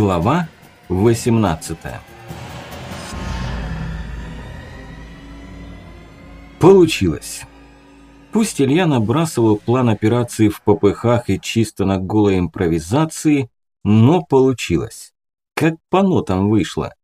Глава 18 Получилось. Пусть Илья набрасывал план операции в ППХ и чисто на голой импровизации, но получилось. Как по нотам вышло.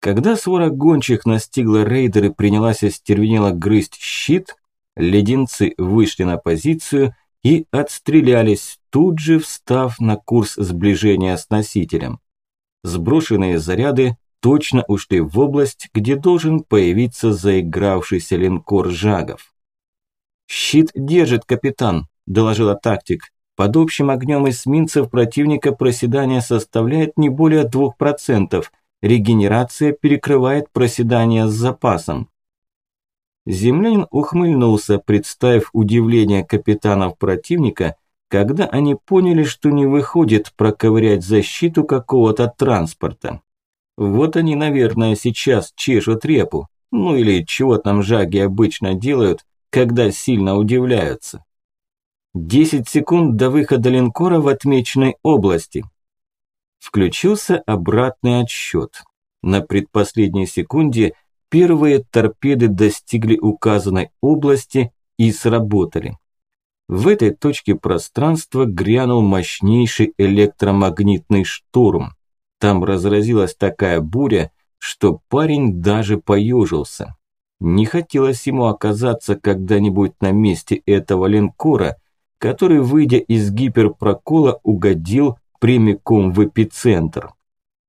Когда свора гончих настигла рейдер и принялась остервенело грызть щит, леденцы вышли на позицию и отстрелялись, тут же встав на курс сближения с носителем. Сброшенные заряды точно ушли в область, где должен появиться заигравшийся линкор Жагов. «Щит держит, капитан», – доложила тактик. «Под общим огнем эсминцев противника проседание составляет не более 2%. Регенерация перекрывает проседание с запасом». Землянин ухмыльнулся, представив удивление капитанов противника, когда они поняли, что не выходит проковырять защиту какого-то транспорта. Вот они, наверное, сейчас чешут репу, ну или чего там жаги обычно делают, когда сильно удивляются. 10 секунд до выхода линкора в отмеченной области. Включился обратный отсчет. На предпоследней секунде – Первые торпеды достигли указанной области и сработали. В этой точке пространства грянул мощнейший электромагнитный штурм. Там разразилась такая буря, что парень даже поежился. Не хотелось ему оказаться когда-нибудь на месте этого линкора, который, выйдя из гиперпрокола, угодил прямиком в эпицентр.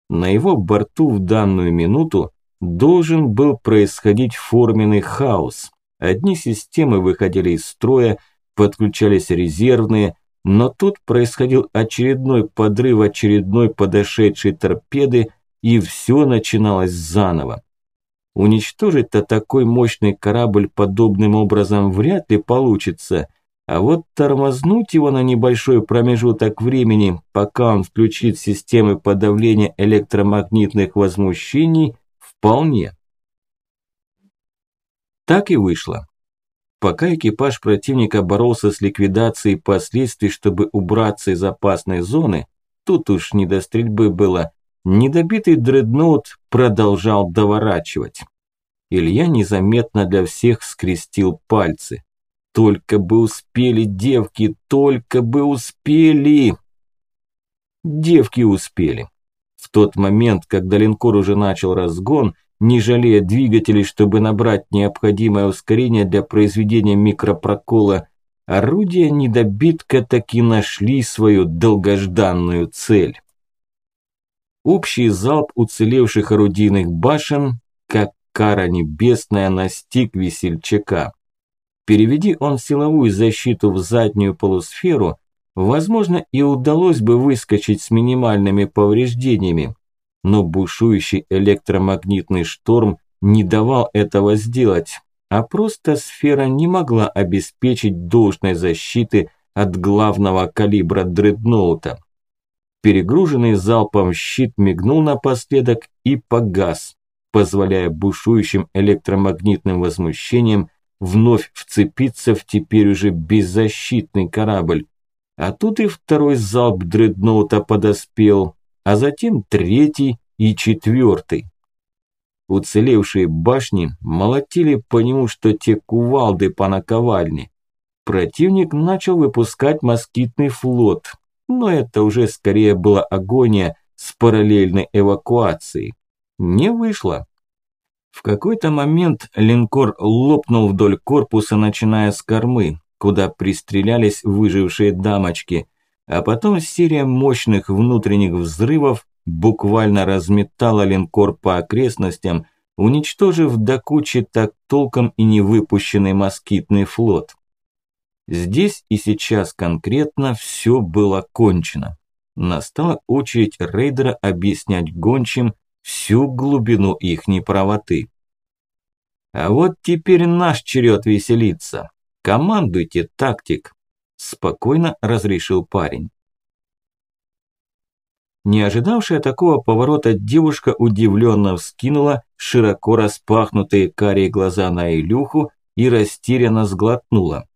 На его борту в данную минуту должен был происходить форменный хаос. Одни системы выходили из строя, подключались резервные, но тут происходил очередной подрыв очередной подошедшей торпеды, и все начиналось заново. Уничтожить-то такой мощный корабль подобным образом вряд ли получится, а вот тормознуть его на небольшой промежуток времени, пока он включит системы подавления электромагнитных возмущений – Вполне. Так и вышло. Пока экипаж противника боролся с ликвидацией последствий, чтобы убраться из опасной зоны, тут уж не до стрельбы было, недобитый дредноут продолжал доворачивать. Илья незаметно для всех скрестил пальцы. Только бы успели, девки, только бы успели! Девки успели. В тот момент, когда линкор уже начал разгон, не жалея двигателей, чтобы набрать необходимое ускорение для произведения микропрокола, орудия недобитка таки нашли свою долгожданную цель. Общий залп уцелевших орудийных башен, как кара небесная, настиг весельчака. Переведи он силовую защиту в заднюю полусферу, Возможно, и удалось бы выскочить с минимальными повреждениями, но бушующий электромагнитный шторм не давал этого сделать, а просто сфера не могла обеспечить должной защиты от главного калибра дредноута. Перегруженный залпом щит мигнул напоследок и погас, позволяя бушующим электромагнитным возмущениям вновь вцепиться в теперь уже беззащитный корабль. А тут и второй залп дредноута подоспел, а затем третий и четвертый. Уцелевшие башни молотили по нему, что те кувалды по наковальне. Противник начал выпускать москитный флот, но это уже скорее была агония с параллельной эвакуацией. Не вышло. В какой-то момент линкор лопнул вдоль корпуса, начиная с кормы, куда пристрелялись выжившие дамочки, а потом серия мощных внутренних взрывов буквально разметала линкор по окрестностям, уничтожив до кучи так толком и не выпущенный москитный флот. Здесь и сейчас конкретно все было кончено. Настала очередь рейдера объяснять гончим всю глубину их неправоты. А вот теперь наш черед веселиться. «Командуйте, тактик!» – спокойно разрешил парень. Не ожидавшая такого поворота девушка удивленно вскинула широко распахнутые карие глаза на Илюху и растерянно сглотнула.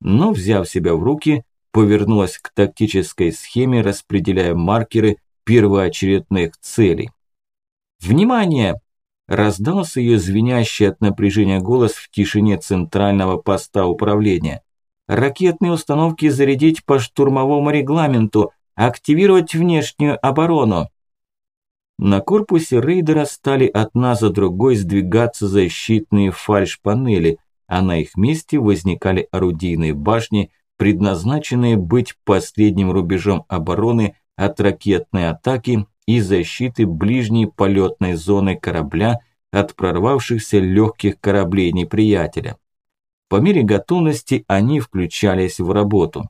Но, взяв себя в руки, повернулась к тактической схеме, распределяя маркеры первоочередных целей. «Внимание!» – раздался ее звенящий от напряжения голос в тишине центрального поста управления. «Ракетные установки зарядить по штурмовому регламенту, активировать внешнюю оборону». На корпусе рейдера стали одна за другой сдвигаться защитные фальш-панели, а на их месте возникали орудийные башни, предназначенные быть последним рубежом обороны от ракетной атаки и защиты ближней полетной зоны корабля от прорвавшихся легких кораблей неприятеля. По мере готовности они включались в работу.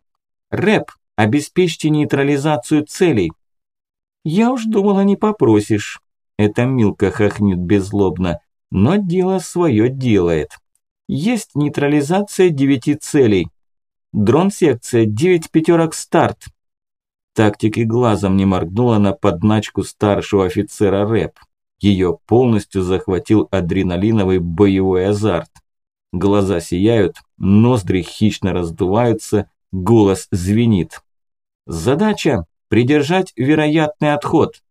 «Рэп, обеспечьте нейтрализацию целей!» «Я уж думала, не попросишь». Это Милка хохнет беззлобно, но дело свое делает. Есть нейтрализация девяти целей. Дрон-секция, девять пятерок старт. Тактик глазом не моргнула на подначку старшего офицера рэп. Ее полностью захватил адреналиновый боевой азарт. Глаза сияют, ноздри хищно раздуваются, голос звенит. Задача – придержать вероятный отход.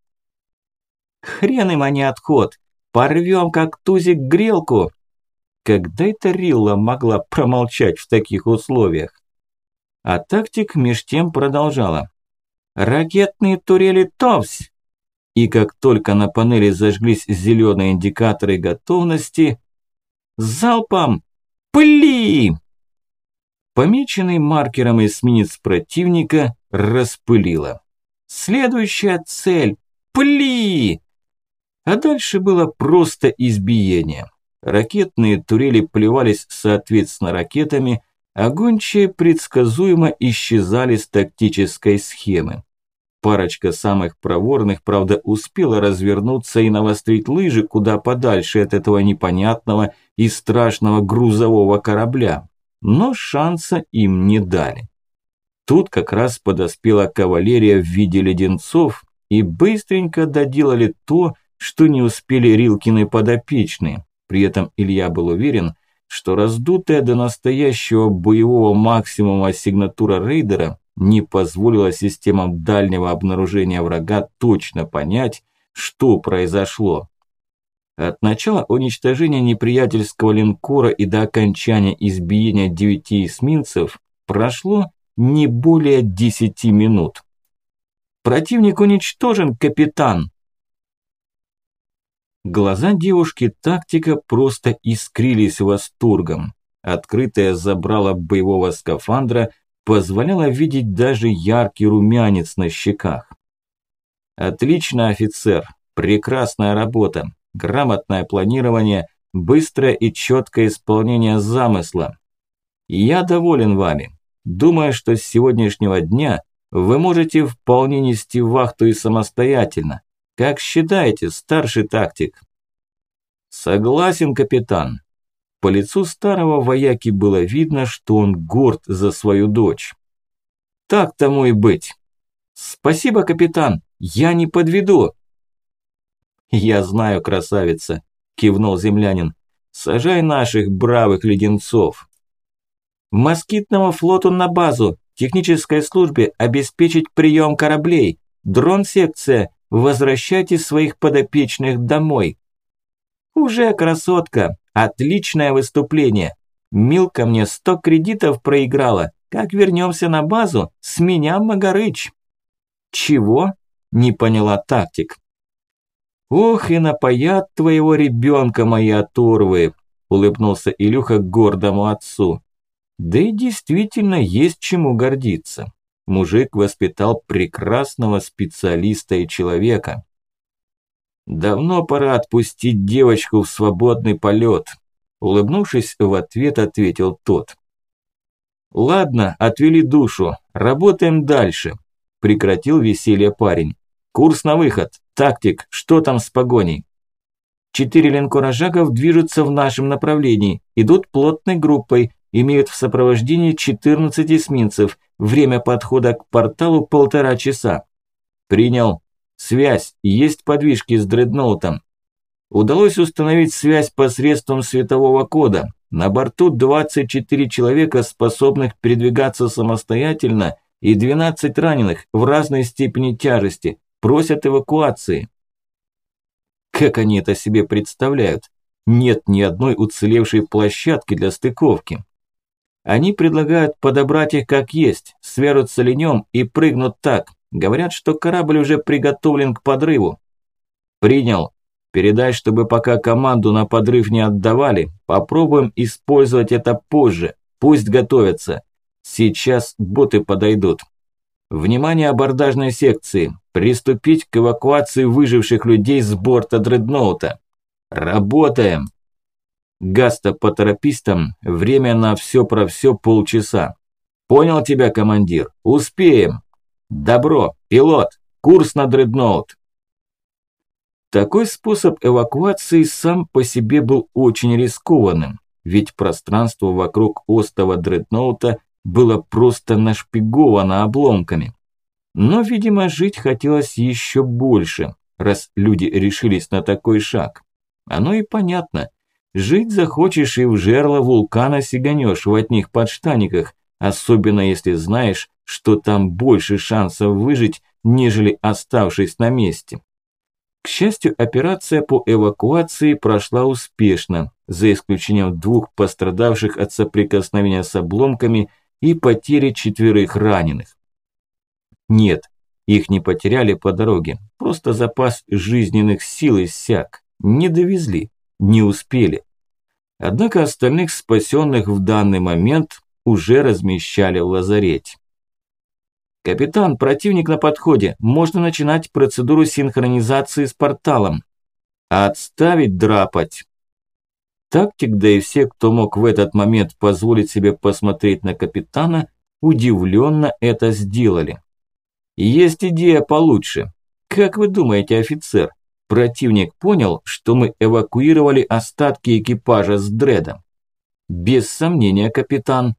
Хрен им, а не отход. Порвем, как тузик, грелку. Когда это Рилла могла промолчать в таких условиях? А тактик меж тем продолжала. «Ракетные турели ТОВС!» И как только на панели зажглись зеленые индикаторы готовности, залпом «Пыли!» Помеченный маркером эсминец противника распылило. Следующая цель – пли! А дальше было просто избиение. Ракетные турели плевались соответственно ракетами – а гончие предсказуемо исчезали с тактической схемы. Парочка самых проворных, правда, успела развернуться и навострить лыжи куда подальше от этого непонятного и страшного грузового корабля, но шанса им не дали. Тут как раз подоспела кавалерия в виде леденцов и быстренько доделали то, что не успели Рилкины подопечные. При этом Илья был уверен, что раздутая до настоящего боевого максимума сигнатура рейдера не позволила системам дальнего обнаружения врага точно понять, что произошло. От начала уничтожения неприятельского линкора и до окончания избиения девяти эсминцев прошло не более десяти минут. «Противник уничтожен, капитан!» Глаза девушки тактика просто искрились восторгом. Открытое забрало боевого скафандра позволяло видеть даже яркий румянец на щеках. Отлично, офицер. Прекрасная работа. Грамотное планирование, быстрое и четкое исполнение замысла. Я доволен вами. Думаю, что с сегодняшнего дня вы можете вполне нести вахту и самостоятельно. Как считаете, старший тактик? Согласен, капитан. По лицу старого вояки было видно, что он горд за свою дочь. Так тому и быть. Спасибо, капитан, я не подведу. Я знаю, красавица, кивнул землянин. Сажай наших бравых леденцов. Москитному флоту на базу, технической службе обеспечить прием кораблей. Дрон-секция, Возвращайте своих подопечных домой. Уже красотка, отличное выступление. Милка мне сто кредитов проиграла. Как вернемся на базу, с меня Магарыч. Чего? Не поняла тактик. Ох, и напоят твоего ребенка мои оторвы, улыбнулся Илюха гордому отцу. Да и действительно есть чему гордиться мужик воспитал прекрасного специалиста и человека. Давно пора отпустить девочку в свободный полет. Улыбнувшись в ответ, ответил тот. Ладно, отвели душу, работаем дальше. Прекратил веселье парень. Курс на выход. Тактик, что там с погоней? Четыре линкора Жаков движутся в нашем направлении, идут плотной группой, имеют в сопровождении 14 эсминцев. Время подхода к порталу полтора часа. Принял. Связь. Есть подвижки с дредноутом. Удалось установить связь посредством светового кода. На борту 24 человека, способных передвигаться самостоятельно, и 12 раненых в разной степени тяжести. Просят эвакуации. Как они это себе представляют? Нет ни одной уцелевшей площадки для стыковки. Они предлагают подобрать их как есть, свяжут с и прыгнут так. Говорят, что корабль уже приготовлен к подрыву. Принял. Передай, чтобы пока команду на подрыв не отдавали, попробуем использовать это позже. Пусть готовятся. Сейчас боты подойдут. Внимание абордажной секции. Приступить к эвакуации выживших людей с борта дредноута. Работаем. Гаста по терапистам. Время на все про все полчаса. Понял тебя, командир. Успеем. Добро. Пилот. Курс на дредноут. Такой способ эвакуации сам по себе был очень рискованным, ведь пространство вокруг остова дредноута было просто нашпиговано обломками. Но, видимо, жить хотелось еще больше, раз люди решились на такой шаг. Оно и понятно. Жить захочешь и в жерло вулкана сиганешь в одних подштаниках, особенно если знаешь, что там больше шансов выжить, нежели оставшись на месте. К счастью, операция по эвакуации прошла успешно, за исключением двух пострадавших от соприкосновения с обломками и потери четверых раненых. Нет, их не потеряли по дороге, просто запас жизненных сил иссяк, не довезли, не успели. Однако остальных спасенных в данный момент уже размещали в лазарете. «Капитан, противник на подходе. Можно начинать процедуру синхронизации с порталом». «Отставить драпать!» Тактик, да и все, кто мог в этот момент позволить себе посмотреть на капитана, удивленно это сделали. «Есть идея получше. Как вы думаете, офицер, противник понял, что мы эвакуировали остатки экипажа с дредом?» «Без сомнения, капитан.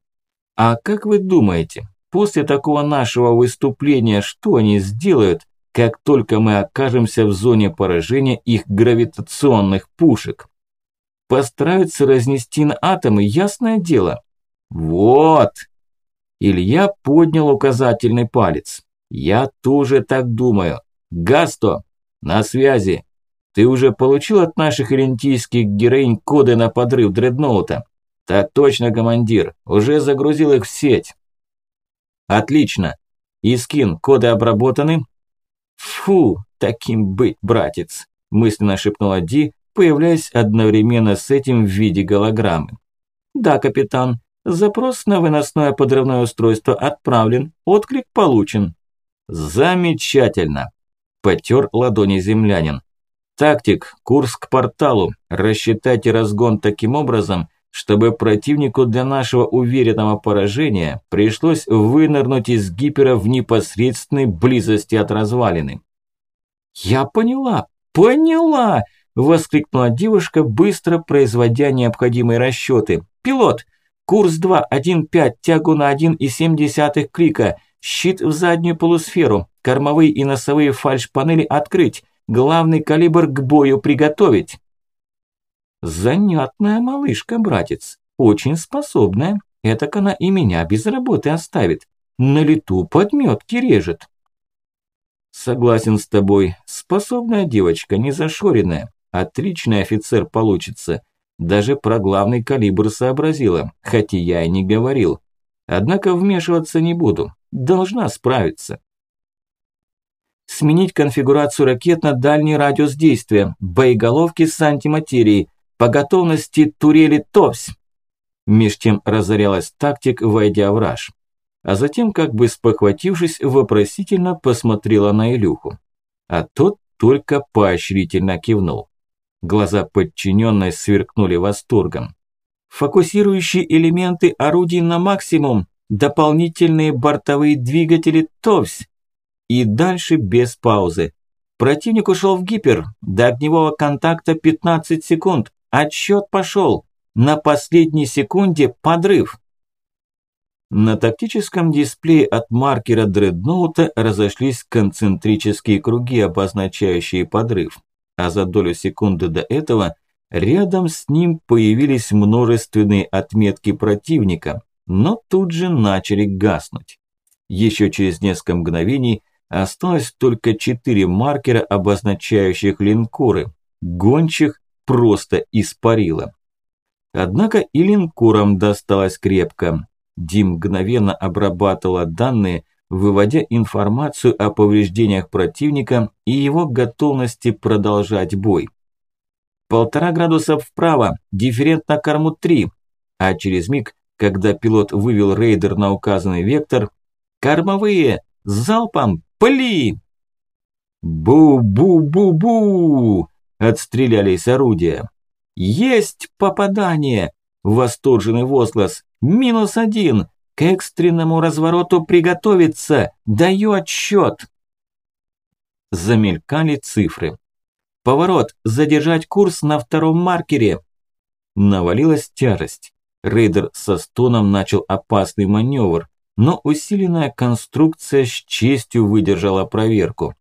А как вы думаете, После такого нашего выступления что они сделают, как только мы окажемся в зоне поражения их гравитационных пушек? Постараются разнести на атомы, ясное дело. Вот. Илья поднял указательный палец. Я тоже так думаю. Гасто, на связи. Ты уже получил от наших элентийских героинь коды на подрыв дредноута? Так точно, командир. Уже загрузил их в сеть. Отлично. Искин, коды обработаны? Фу, таким быть, братец, мысленно шепнула Ди, появляясь одновременно с этим в виде голограммы. Да, капитан, запрос на выносное подрывное устройство отправлен, отклик получен. Замечательно. Потер ладони землянин. Тактик, курс к порталу. Рассчитайте разгон таким образом, чтобы противнику для нашего уверенного поражения пришлось вынырнуть из гипера в непосредственной близости от развалины. «Я поняла, поняла!» – воскликнула девушка, быстро производя необходимые расчеты. «Пилот, курс 2, 1.5, тягу на 1,7 клика, щит в заднюю полусферу, кормовые и носовые фальш-панели открыть, главный калибр к бою приготовить». Занятная малышка, братец. Очень способная. Этак она и меня без работы оставит. На лету подметки режет. Согласен с тобой. Способная девочка, не зашоренная. Отличный офицер получится. Даже про главный калибр сообразила, хотя я и не говорил. Однако вмешиваться не буду. Должна справиться. Сменить конфигурацию ракет на дальний радиус действия. Боеголовки с антиматерией. По готовности турели товсь. Меж тем разорялась тактик, войдя в раж. А затем, как бы спохватившись, вопросительно посмотрела на Илюху. А тот только поощрительно кивнул. Глаза подчиненной сверкнули восторгом. Фокусирующие элементы орудий на максимум, дополнительные бортовые двигатели ТОВС. И дальше без паузы. Противник ушел в гипер, до огневого контакта 15 секунд. Отсчет пошел. На последней секунде подрыв. На тактическом дисплее от маркера дредноута разошлись концентрические круги, обозначающие подрыв. А за долю секунды до этого рядом с ним появились множественные отметки противника, но тут же начали гаснуть. Еще через несколько мгновений Осталось только четыре маркера, обозначающих линкоры. Гончих просто испарило. Однако и линкорам досталось крепко. Дим мгновенно обрабатывала данные, выводя информацию о повреждениях противника и его готовности продолжать бой. Полтора градуса вправо, дифферент на корму 3, а через миг, когда пилот вывел рейдер на указанный вектор, кормовые, залпом, пли! Бу-бу-бу-бу! Отстрелялись орудия. Есть попадание! Восторженный возглас. Минус один! К экстренному развороту приготовиться! Даю отсчет! Замелькали цифры. Поворот, задержать курс на втором маркере. Навалилась тяжесть. Рейдер со стоном начал опасный маневр, но усиленная конструкция с честью выдержала проверку.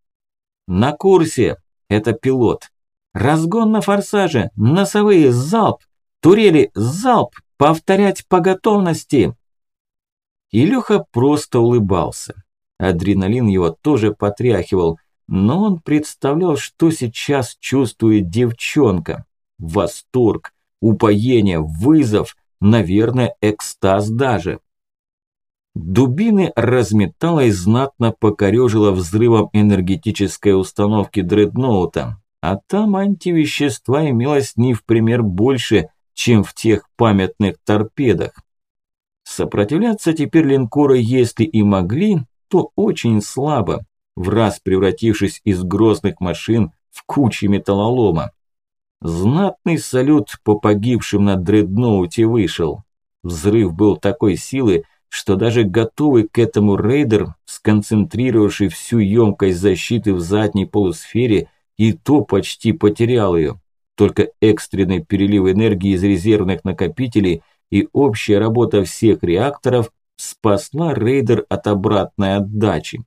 На курсе. Это пилот. Разгон на форсаже. Носовые. Залп. Турели. Залп. Повторять по готовности. Илюха просто улыбался. Адреналин его тоже потряхивал, но он представлял, что сейчас чувствует девчонка. Восторг, упоение, вызов, наверное, экстаз даже. Дубины разметала и знатно покорежила взрывом энергетической установки дредноута, а там антивещества имелось не в пример больше, чем в тех памятных торпедах. Сопротивляться теперь линкоры, если и могли, то очень слабо, в раз превратившись из грозных машин в кучи металлолома. Знатный салют по погибшим на дредноуте вышел. Взрыв был такой силы, что даже готовый к этому рейдер, сконцентрировавший всю емкость защиты в задней полусфере, и то почти потерял ее. Только экстренный перелив энергии из резервных накопителей и общая работа всех реакторов спасла рейдер от обратной отдачи.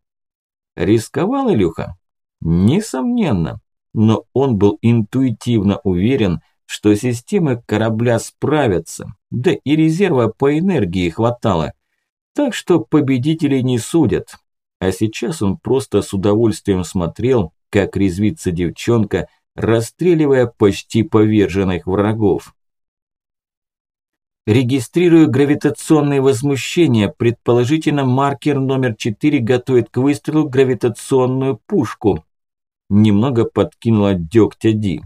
Рисковал Илюха? Несомненно, но он был интуитивно уверен, что системы корабля справятся, да и резерва по энергии хватало – так что победителей не судят. А сейчас он просто с удовольствием смотрел, как резвится девчонка, расстреливая почти поверженных врагов. Регистрирую гравитационные возмущения. Предположительно, маркер номер 4 готовит к выстрелу гравитационную пушку. Немного подкинула дёгтя Ди.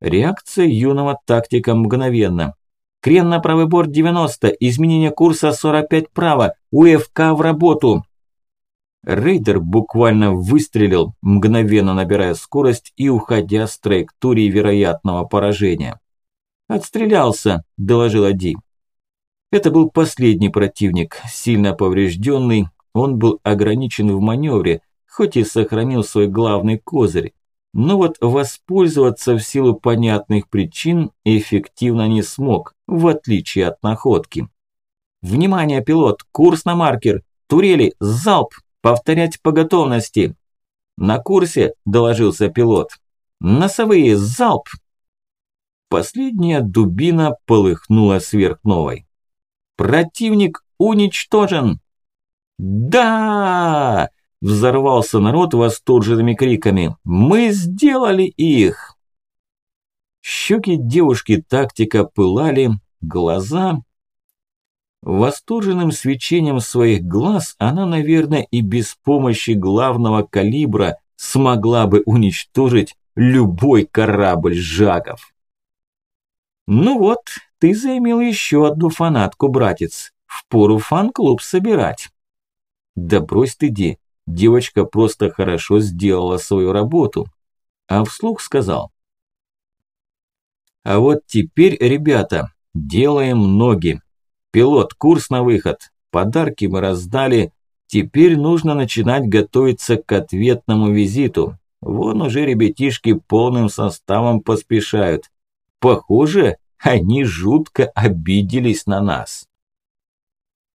Реакция юного тактика мгновенно. Крен на правый борт 90, изменение курса 45 право, УФК в работу. Рейдер буквально выстрелил, мгновенно набирая скорость и уходя с траектории вероятного поражения. «Отстрелялся», – доложила Ди. Это был последний противник, сильно поврежденный, он был ограничен в маневре, хоть и сохранил свой главный козырь. Но вот воспользоваться в силу понятных причин эффективно не смог, в отличие от находки. «Внимание, пилот! Курс на маркер! Турели! Залп! Повторять по готовности!» «На курсе!» – доложился пилот. «Носовые! Залп!» Последняя дубина полыхнула сверхновой. «Противник уничтожен!» «Да!» Взорвался народ восторженными криками. «Мы сделали их!» Щеки девушки тактика пылали, глаза... Восторженным свечением своих глаз она, наверное, и без помощи главного калибра смогла бы уничтожить любой корабль Жаков. Ну вот, ты заимел еще одну фанатку, братец. Впору фан-клуб собирать. Да брось ты, Ди, Девочка просто хорошо сделала свою работу. А вслух сказал. А вот теперь, ребята, делаем ноги. Пилот, курс на выход. Подарки мы раздали. Теперь нужно начинать готовиться к ответному визиту. Вон уже ребятишки полным составом поспешают. Похоже, они жутко обиделись на нас.